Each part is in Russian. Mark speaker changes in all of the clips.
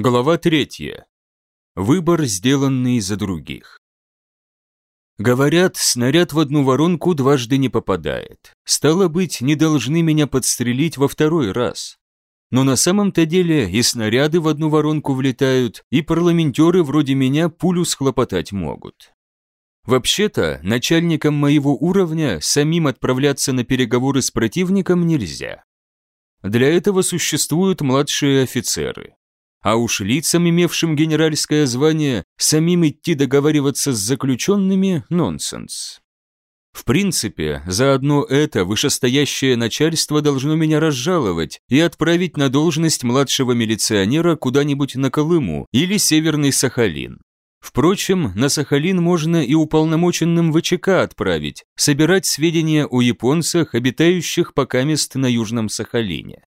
Speaker 1: Глава третья. Выбор, сделанный за других. Говорят, снаряд в одну воронку дважды не попадает. Стало быть, не должны меня подстрелить во второй раз. Но на самом-то деле и снаряды в одну воронку влетают, и парламентеры вроде меня пулю схлопотать могут. Вообще-то, начальникам моего уровня самим отправляться на переговоры с противником нельзя. Для этого существуют младшие офицеры. А уж лицам, имевшим генеральское звание, самим идти договариваться с заключенными – нонсенс. В принципе, заодно это вышестоящее начальство должно меня разжаловать и отправить на должность младшего милиционера куда-нибудь на Колыму или Северный Сахалин. Впрочем, на Сахалин можно и уполномоченным ВЧК отправить, собирать сведения о японцах, обитающих пока мест на Южном Сахалине.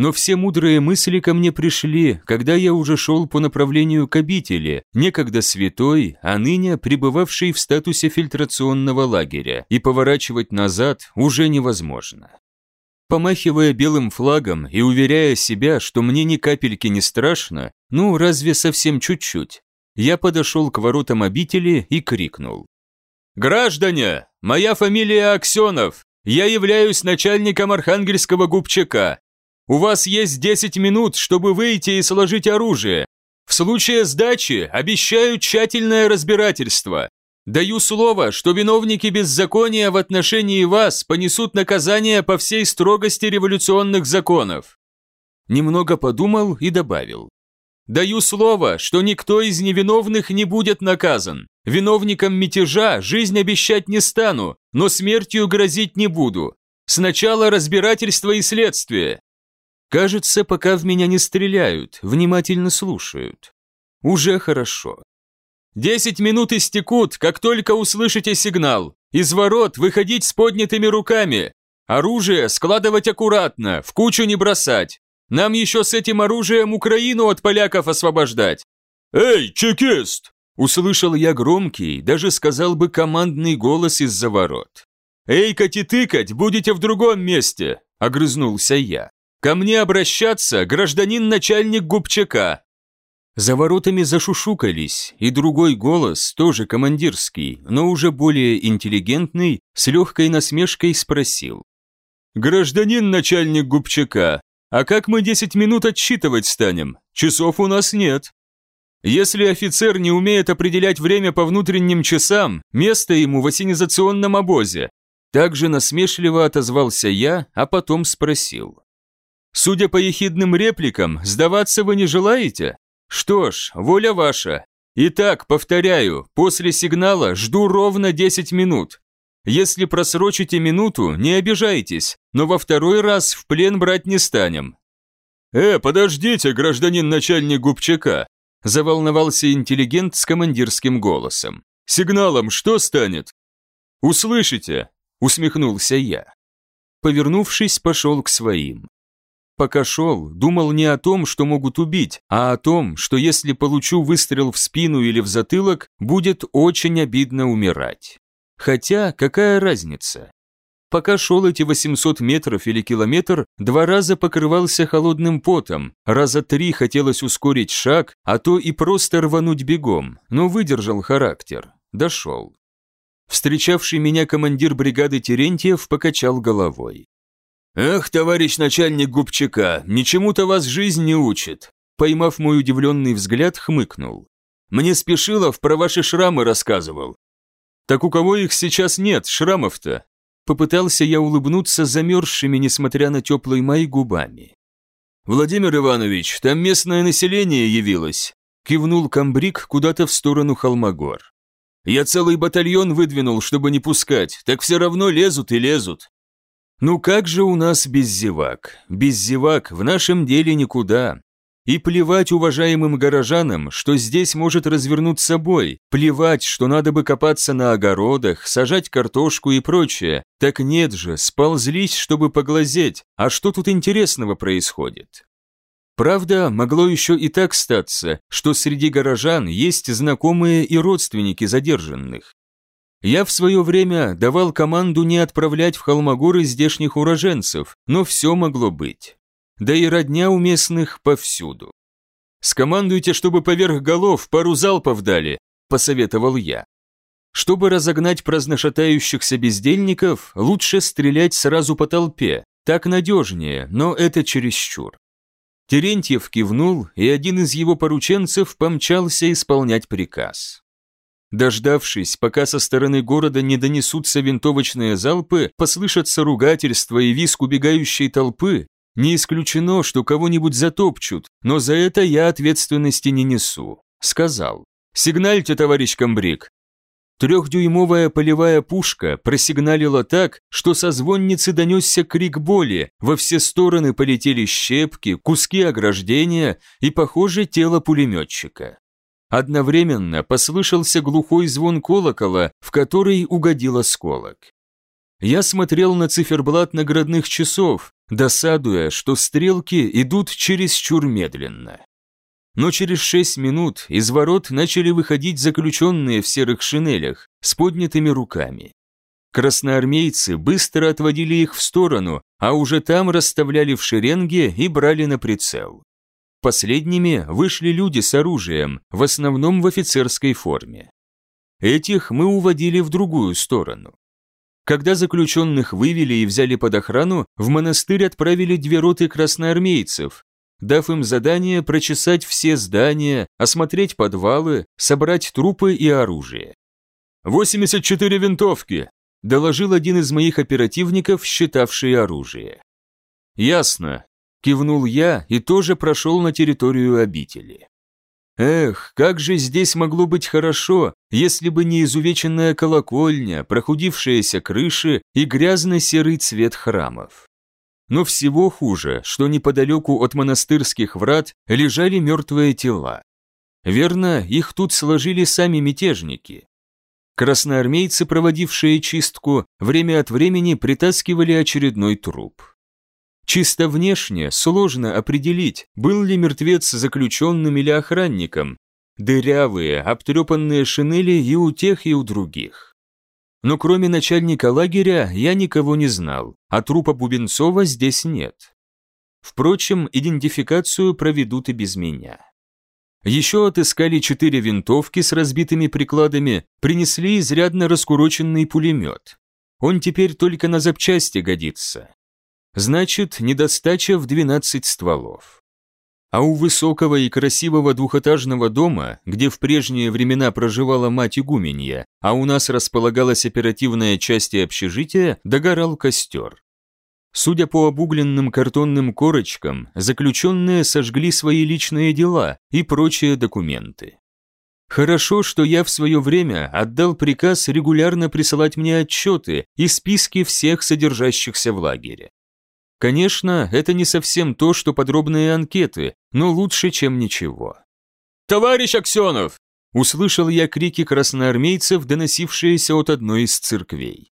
Speaker 1: Но все мудрые мысли ко мне пришли, когда я уже шел по направлению к обители, некогда святой, а ныне пребывавший в статусе фильтрационного лагеря, и поворачивать назад уже невозможно. Помахивая белым флагом и уверяя себя, что мне ни капельки не страшно, ну, разве совсем чуть-чуть, я подошел к воротам обители и крикнул. «Граждане, моя фамилия Аксенов, я являюсь начальником архангельского губчака, у вас есть 10 минут, чтобы выйти и сложить оружие. В случае сдачи обещаю тщательное разбирательство. Даю слово, что виновники беззакония в отношении вас понесут наказание по всей строгости революционных законов. Немного подумал и добавил. Даю слово, что никто из невиновных не будет наказан. Виновникам мятежа жизнь обещать не стану, но смертью грозить не буду. Сначала разбирательство и следствие. Кажется, пока в меня не стреляют, внимательно слушают. Уже хорошо. Десять минут истекут, как только услышите сигнал. Из ворот выходить с поднятыми руками. Оружие складывать аккуратно, в кучу не бросать. Нам еще с этим оружием Украину от поляков освобождать. «Эй, чекист!» Услышал я громкий, даже сказал бы командный голос из-за ворот. «Эй-кать и тыкать будете в другом месте!» – огрызнулся я. Ко мне обращаться, гражданин начальник губчака. За воротами зашушукались, и другой голос, тоже командирский, но уже более интеллигентный, с легкой насмешкой спросил. «Гражданин начальник губчака, а как мы 10 минут отсчитывать станем? Часов у нас нет». Если офицер не умеет определять время по внутренним часам, место ему в ассенизационном обозе. Также насмешливо отозвался я, а потом спросил. Судя по ехидным репликам, сдаваться вы не желаете? Что ж, воля ваша. Итак, повторяю, после сигнала жду ровно 10 минут. Если просрочите минуту, не обижайтесь, но во второй раз в плен брать не станем. Э, подождите, гражданин начальник губчака, заволновался интеллигент с командирским голосом. Сигналом что станет? Услышите, усмехнулся я. Повернувшись, пошел к своим пока шел, думал не о том, что могут убить, а о том, что если получу выстрел в спину или в затылок, будет очень обидно умирать. Хотя, какая разница? Пока шел эти 800 метров или километр, два раза покрывался холодным потом, раза три хотелось ускорить шаг, а то и просто рвануть бегом, но выдержал характер, дошел. Встречавший меня командир бригады Терентьев покачал головой. «Эх, товарищ начальник губчака, ничему-то вас жизнь не учит», поймав мой удивленный взгляд, хмыкнул. «Мне Спешилов про ваши шрамы рассказывал». «Так у кого их сейчас нет, шрамов-то?» Попытался я улыбнуться замерзшими, несмотря на теплый май, губами. «Владимир Иванович, там местное население явилось», кивнул комбриг куда-то в сторону Холмогор. «Я целый батальон выдвинул, чтобы не пускать, так все равно лезут и лезут. Ну как же у нас без зевак? Без зевак в нашем деле никуда. И плевать уважаемым горожанам, что здесь может развернуться бой, плевать, что надо бы копаться на огородах, сажать картошку и прочее. Так нет же, сползлись, чтобы поглазеть, а что тут интересного происходит? Правда, могло еще и так статься, что среди горожан есть знакомые и родственники задержанных. Я в свое время давал команду не отправлять в Холмогоры здешних уроженцев, но все могло быть. Да и родня у местных повсюду. Скомандуйте, чтобы поверх голов пару залпов дали, посоветовал я. Чтобы разогнать праздношатающихся бездельников, лучше стрелять сразу по толпе, так надежнее, но это чересчур. Терентьев кивнул, и один из его порученцев помчался исполнять приказ. Дождавшись, пока со стороны города не донесутся винтовочные залпы, послышатся ругательства и визг убегающей толпы, не исключено, что кого-нибудь затопчут, но за это я ответственности не несу. Сказал. «Сигнальте, товарищ комбриг, Трехдюймовая полевая пушка просигналила так, что со звонницы донесся крик боли, во все стороны полетели щепки, куски ограждения и, похоже, тело пулеметчика. Одновременно послышался глухой звон колокола, в который угодил осколок. Я смотрел на циферблат наградных часов, досадуя, что стрелки идут чересчур медленно но через шесть минут из ворот начали выходить заключенные в серых шинелях с поднятыми руками. Красноармейцы быстро отводили их в сторону, а уже там расставляли в шеренге и брали на прицел. Последними вышли люди с оружием, в основном в офицерской форме. Этих мы уводили в другую сторону. Когда заключенных вывели и взяли под охрану, в монастырь отправили две роты красноармейцев, дав им задание прочесать все здания, осмотреть подвалы, собрать трупы и оружие. «84 винтовки!» – доложил один из моих оперативников, считавший оружие. «Ясно», – кивнул я и тоже прошел на территорию обители. Эх, как же здесь могло быть хорошо, если бы не изувеченная колокольня, прохудившиеся крыши и грязно-серый цвет храмов. Но всего хуже, что неподалеку от монастырских врат лежали мертвые тела. Верно, их тут сложили сами мятежники. Красноармейцы, проводившие чистку, время от времени притаскивали очередной труп. Чисто внешне сложно определить, был ли мертвец заключенным или охранником. Дырявые, обтрепанные шинели и у тех, и у других. Но кроме начальника лагеря я никого не знал, а трупа Бубенцова здесь нет. Впрочем, идентификацию проведут и без меня. Еще отыскали четыре винтовки с разбитыми прикладами, принесли изрядно раскуроченный пулемет. Он теперь только на запчасти годится. Значит, недостача в 12 стволов. А у высокого и красивого двухэтажного дома, где в прежние времена проживала мать игуменья, а у нас располагалась оперативная часть и общежития, догорал костер. Судя по обугленным картонным корочкам, заключенные сожгли свои личные дела и прочие документы. Хорошо, что я в свое время отдал приказ регулярно присылать мне отчеты и списки всех содержащихся в лагере. Конечно, это не совсем то, что подробные анкеты, но лучше, чем ничего. «Товарищ Аксенов!» Услышал я крики красноармейцев, доносившиеся от одной из церквей.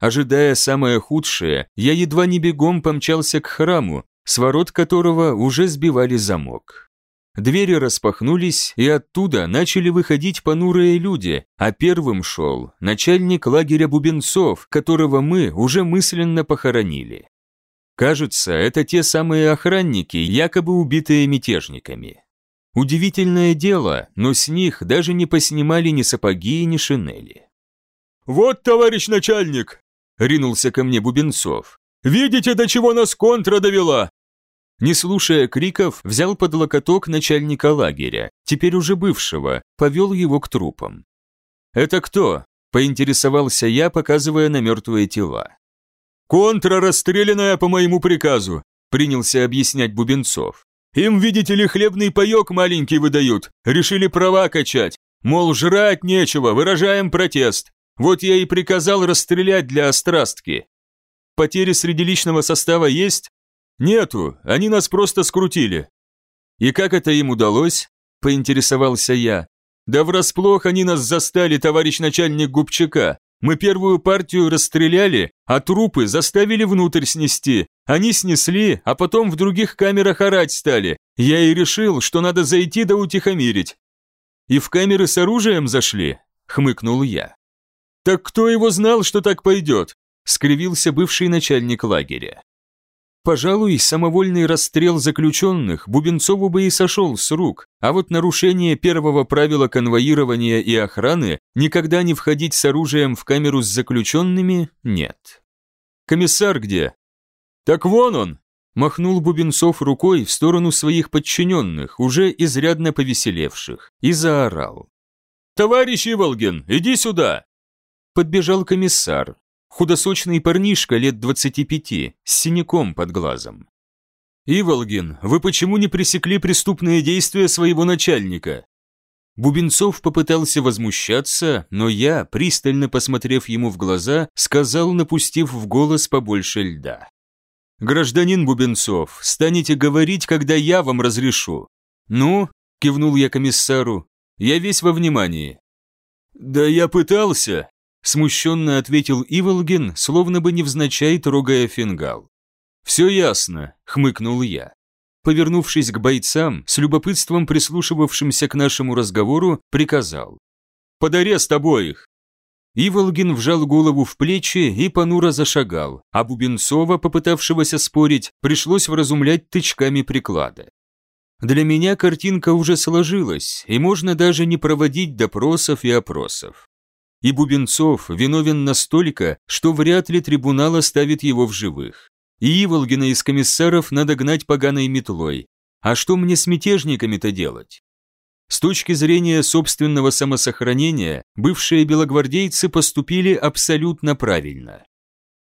Speaker 1: Ожидая самое худшее, я едва не бегом помчался к храму, с ворот которого уже сбивали замок. Двери распахнулись, и оттуда начали выходить понурые люди, а первым шел начальник лагеря Бубенцов, которого мы уже мысленно похоронили. Кажется, это те самые охранники, якобы убитые мятежниками. Удивительное дело, но с них даже не поснимали ни сапоги, ни шинели. «Вот, товарищ начальник!» – ринулся ко мне Бубенцов. «Видите, до чего нас контра довела?» Не слушая криков, взял под локоток начальника лагеря, теперь уже бывшего, повел его к трупам. «Это кто?» – поинтересовался я, показывая на мертвые тела. «Контра, расстрелянная по моему приказу», – принялся объяснять Бубенцов. «Им, видите ли, хлебный паек маленький выдают, решили права качать. Мол, жрать нечего, выражаем протест. Вот я и приказал расстрелять для острастки. Потери среди личного состава есть? Нету, они нас просто скрутили. И как это им удалось? Поинтересовался я. Да врасплох они нас застали, товарищ начальник Губчака. Мы первую партию расстреляли, а трупы заставили внутрь снести. Они снесли, а потом в других камерах орать стали. Я и решил, что надо зайти да утихомирить. И в камеры с оружием зашли, хмыкнул я. Так кто его знал, что так пойдет? скривился бывший начальник лагеря. Пожалуй, самовольный расстрел заключенных Бубенцову бы и сошел с рук, а вот нарушение первого правила конвоирования и охраны никогда не входить с оружием в камеру с заключенными нет. «Комиссар где?» «Так вон он!» Махнул Бубенцов рукой в сторону своих подчиненных, уже изрядно повеселевших, и заорал. «Товарищ Иволгин, иди сюда!» Подбежал комиссар, худосочный парнишка лет 25, с синяком под глазом. «Иволгин, вы почему не пресекли преступные действия своего начальника?» Бубенцов попытался возмущаться, но я, пристально посмотрев ему в глаза, сказал, напустив в голос побольше льда. «Гражданин Бубенцов, станете говорить, когда я вам разрешу». «Ну?» – кивнул я комиссару. «Я весь во внимании». «Да я пытался», Смущенно ответил Иволгин, словно бы невзначай трогая фингал. «Все ясно», — хмыкнул я. Повернувшись к бойцам, с любопытством прислушивавшимся к нашему разговору, приказал. «Под арест обоих!» Иволгин вжал голову в плечи и понуро зашагал, а Бубенцова, попытавшегося спорить, пришлось вразумлять тычками приклада. Для меня картинка уже сложилась, и можно даже не проводить допросов и опросов и Бубенцов виновен настолько, что вряд ли трибунал оставит его в живых. И Иволгина из комиссаров надо гнать поганой метлой. А что мне с мятежниками-то делать? С точки зрения собственного самосохранения, бывшие белогвардейцы поступили абсолютно правильно.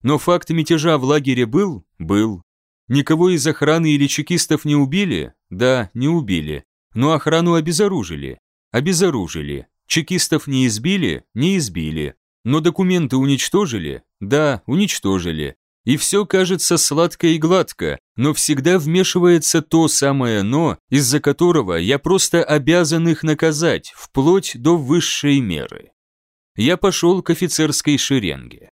Speaker 1: Но факт мятежа в лагере был? Был. Никого из охраны или чекистов не убили? Да, не убили. Но охрану обезоружили. Обезоружили. Чекистов не избили? Не избили. Но документы уничтожили? Да, уничтожили. И все кажется сладко и гладко, но всегда вмешивается то самое «но», из-за которого я просто обязан их наказать, вплоть до высшей меры. Я пошел к офицерской шеренге.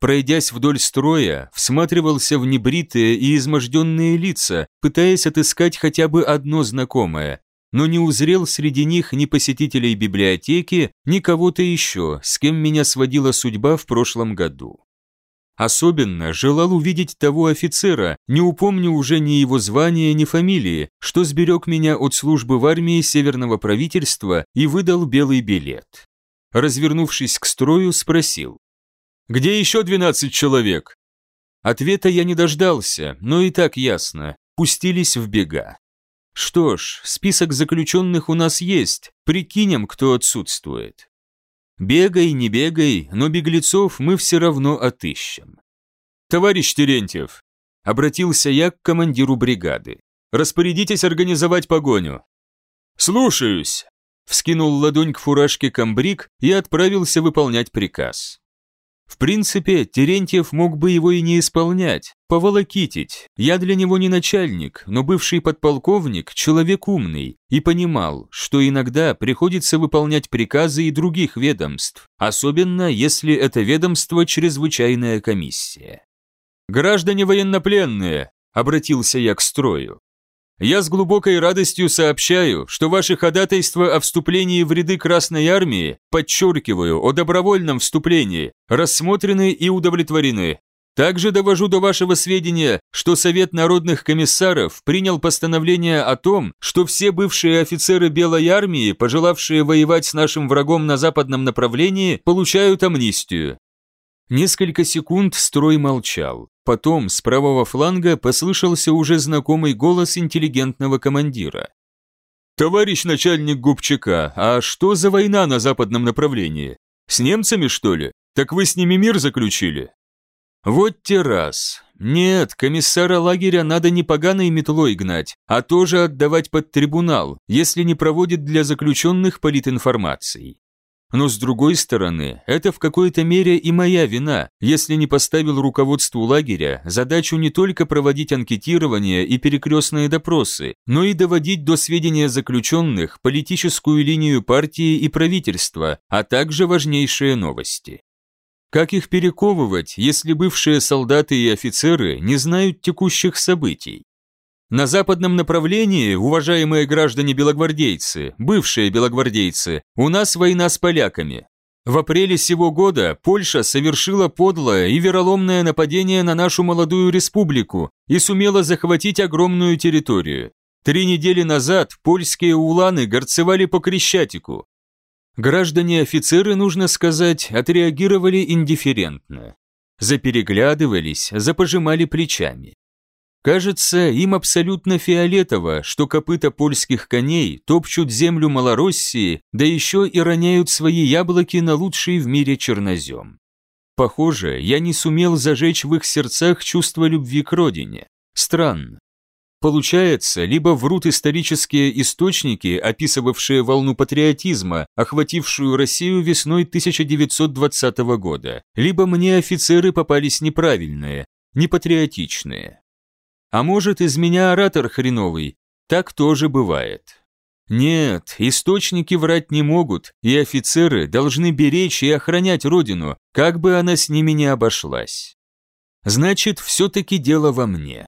Speaker 1: Пройдясь вдоль строя, всматривался в небритые и изможденные лица, пытаясь отыскать хотя бы одно знакомое, но не узрел среди них ни посетителей библиотеки, ни кого-то еще, с кем меня сводила судьба в прошлом году. Особенно желал увидеть того офицера, не упомню уже ни его звания, ни фамилии, что сберег меня от службы в армии Северного правительства и выдал белый билет. Развернувшись к строю, спросил. «Где еще 12 человек?» Ответа я не дождался, но и так ясно, пустились в бега. Что ж, список заключенных у нас есть, прикинем, кто отсутствует. Бегай, не бегай, но беглецов мы все равно отыщем. Товарищ Терентьев, обратился я к командиру бригады. Распорядитесь организовать погоню. Слушаюсь, вскинул ладонь к фуражке комбриг и отправился выполнять приказ. В принципе, Терентьев мог бы его и не исполнять, поволокитить. Я для него не начальник, но бывший подполковник – человек умный и понимал, что иногда приходится выполнять приказы и других ведомств, особенно если это ведомство – чрезвычайная комиссия. «Граждане военнопленные», – обратился я к строю, я с глубокой радостью сообщаю, что ваши ходатайства о вступлении в ряды Красной Армии, подчеркиваю, о добровольном вступлении, рассмотрены и удовлетворены. Также довожу до вашего сведения, что Совет народных комиссаров принял постановление о том, что все бывшие офицеры Белой армии, пожелавшие воевать с нашим врагом на западном направлении, получают амнистию. Несколько секунд строй молчал. Потом с правого фланга послышался уже знакомый голос интеллигентного командира. «Товарищ начальник Губчака, а что за война на западном направлении? С немцами, что ли? Так вы с ними мир заключили?» Вот те раз. Нет, комиссара лагеря надо не поганой метлой гнать, а тоже отдавать под трибунал, если не проводит для заключенных политинформацией. Но с другой стороны, это в какой-то мере и моя вина, если не поставил руководству лагеря задачу не только проводить анкетирование и перекрестные допросы, но и доводить до сведения заключенных политическую линию партии и правительства, а также важнейшие новости. Как их перековывать, если бывшие солдаты и офицеры не знают текущих событий? На западном направлении, уважаемые граждане белогвардейцы, бывшие белогвардейцы, у нас война с поляками. В апреле сего года Польша совершила подлое и вероломное нападение на нашу молодую республику и сумела захватить огромную территорию. Три недели назад польские уланы горцевали по Крещатику. Граждане-офицеры, нужно сказать, отреагировали индифферентно. Запереглядывались, запожимали плечами. Кажется, им абсолютно фиолетово, что копыта польских коней топчут землю Малороссии, да еще и роняют свои яблоки на лучший в мире чернозем. Похоже, я не сумел зажечь в их сердцах чувство любви к родине. Странно. Получается, либо врут исторические источники, описывавшие волну патриотизма, охватившую Россию весной 1920 года, либо мне офицеры попались неправильные, непатриотичные. А может, из меня оратор хреновый? Так тоже бывает. Нет, источники врать не могут, и офицеры должны беречь и охранять родину, как бы она с ними не обошлась. Значит, все-таки дело во мне.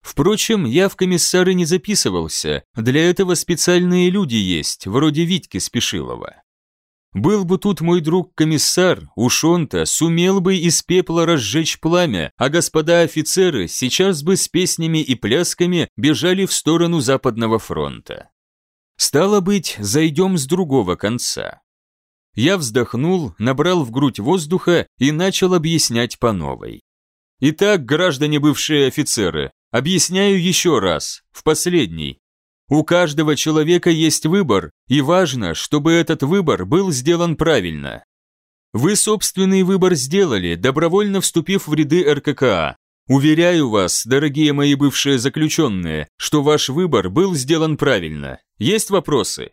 Speaker 1: Впрочем, я в комиссары не записывался, для этого специальные люди есть, вроде Витьки Спешилова. Был бы тут мой друг-комиссар, уж он-то сумел бы из пепла разжечь пламя, а господа офицеры сейчас бы с песнями и плясками бежали в сторону Западного фронта. Стало быть, зайдем с другого конца. Я вздохнул, набрал в грудь воздуха и начал объяснять по новой. Итак, граждане бывшие офицеры, объясняю еще раз, в последний, у каждого человека есть выбор, и важно, чтобы этот выбор был сделан правильно. Вы собственный выбор сделали, добровольно вступив в ряды РККА. Уверяю вас, дорогие мои бывшие заключенные, что ваш выбор был сделан правильно. Есть вопросы?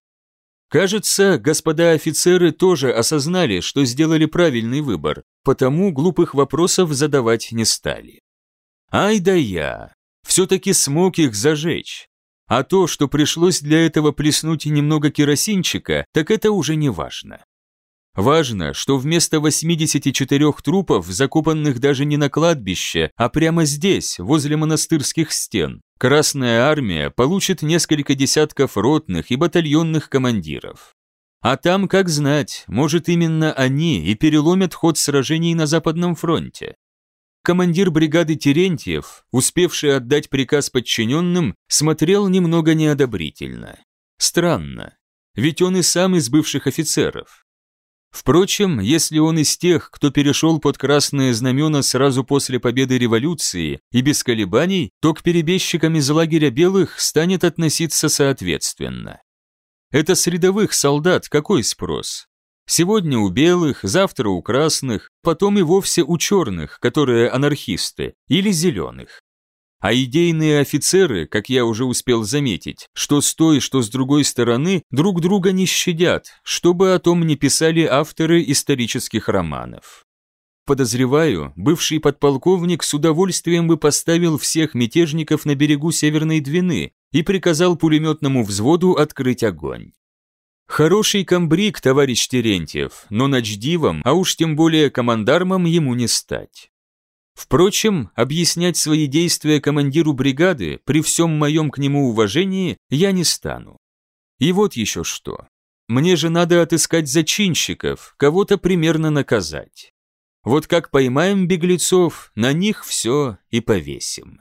Speaker 1: Кажется, господа офицеры тоже осознали, что сделали правильный выбор, потому глупых вопросов задавать не стали. Ай да я, все-таки смог их зажечь. А то, что пришлось для этого плеснуть немного керосинчика, так это уже не важно. Важно, что вместо 84 трупов, закопанных даже не на кладбище, а прямо здесь, возле монастырских стен, Красная Армия получит несколько десятков ротных и батальонных командиров. А там, как знать, может именно они и переломят ход сражений на Западном фронте. Командир бригады Терентьев, успевший отдать приказ подчиненным, смотрел немного неодобрительно. Странно, ведь он и сам из бывших офицеров. Впрочем, если он из тех, кто перешел под красные знамена сразу после победы революции и без колебаний, то к перебежчикам из лагеря белых станет относиться соответственно. Это с рядовых солдат какой спрос? Сегодня у белых, завтра у красных, потом и вовсе у черных, которые анархисты, или зеленых. А идейные офицеры, как я уже успел заметить, что с той, что с другой стороны, друг друга не щадят, чтобы о том не писали авторы исторических романов. Подозреваю, бывший подполковник с удовольствием бы поставил всех мятежников на берегу Северной Двины и приказал пулеметному взводу открыть огонь. Хороший комбриг, товарищ Терентьев, но начдивом, а уж тем более командармом ему не стать. Впрочем, объяснять свои действия командиру бригады при всем моем к нему уважении я не стану. И вот еще что. Мне же надо отыскать зачинщиков, кого-то примерно наказать. Вот как поймаем беглецов, на них все и повесим.